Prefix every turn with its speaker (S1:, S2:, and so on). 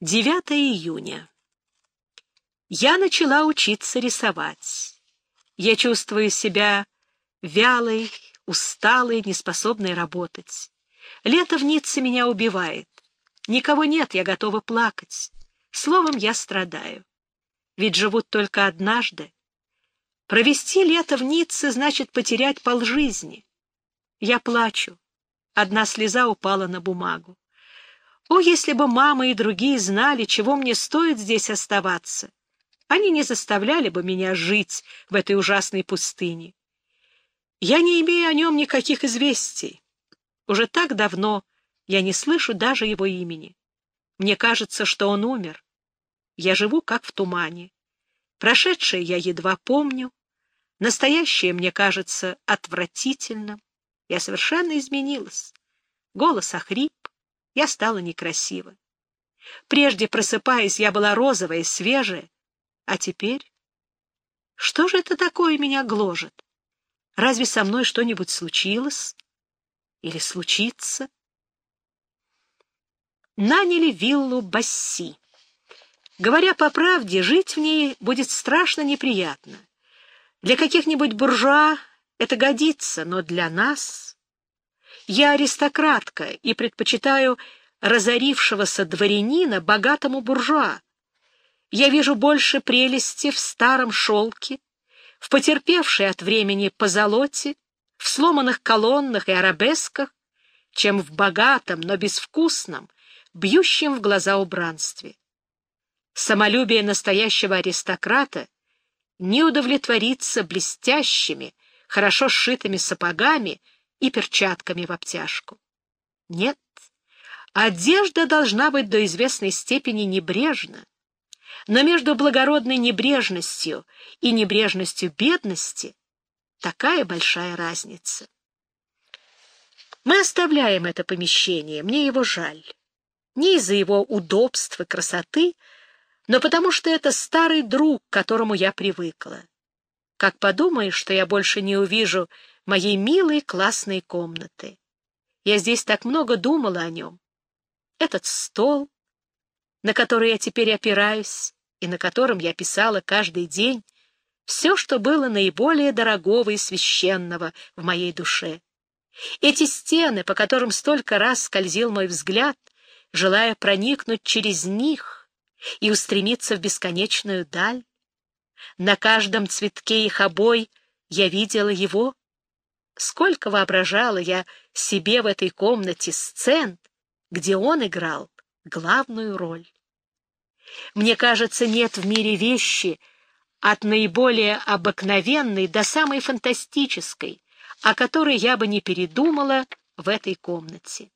S1: 9 июня. Я начала учиться рисовать. Я чувствую себя вялой, усталой, неспособной работать. Лето в Ницце меня убивает. Никого нет, я готова плакать. Словом, я страдаю. Ведь живут только однажды. Провести лето в Ницце значит потерять полжизни. Я плачу. Одна слеза упала на бумагу. О, если бы мама и другие знали, чего мне стоит здесь оставаться! Они не заставляли бы меня жить в этой ужасной пустыне. Я не имею о нем никаких известий. Уже так давно я не слышу даже его имени. Мне кажется, что он умер. Я живу как в тумане. Прошедшее я едва помню. Настоящее мне кажется отвратительным. Я совершенно изменилась. Голос охрип, я стала некрасива. Прежде, просыпаясь, я была розовая, свежая, а теперь... Что же это такое меня гложет? Разве со мной что-нибудь случилось? Или случится? Наняли виллу Басси. Говоря по правде, жить в ней будет страшно неприятно. Для каких-нибудь буржуа это годится, но для нас... Я аристократка и предпочитаю разорившегося дворянина богатому буржуа. Я вижу больше прелести в старом шелке, в потерпевшей от времени позолоте, в сломанных колоннах и арабесках, чем в богатом, но безвкусном, бьющем в глаза убранстве. Самолюбие настоящего аристократа не удовлетворится блестящими, хорошо сшитыми сапогами и перчатками в обтяжку. Нет, одежда должна быть до известной степени небрежна, но между благородной небрежностью и небрежностью бедности такая большая разница. Мы оставляем это помещение, мне его жаль. Не из-за его удобства, красоты, но потому что это старый друг, к которому я привыкла. Как подумаешь, что я больше не увижу моей милой классной комнаты. Я здесь так много думала о нем. Этот стол, на который я теперь опираюсь и на котором я писала каждый день, все, что было наиболее дорогого и священного в моей душе. Эти стены, по которым столько раз скользил мой взгляд, желая проникнуть через них и устремиться в бесконечную даль. На каждом цветке их обой я видела его, Сколько воображала я себе в этой комнате сцен, где он играл главную роль. Мне кажется, нет в мире вещи от наиболее обыкновенной до самой фантастической, о которой я бы не передумала в этой комнате.